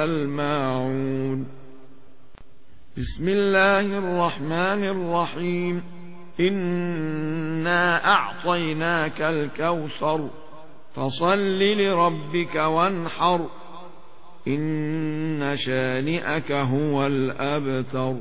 ويمنعون الماعون. بسم الله الرحمن الرحيم. إنا أعطيناك الكوثر فصل لربك وانحر. إن شانئك هو الأبتر.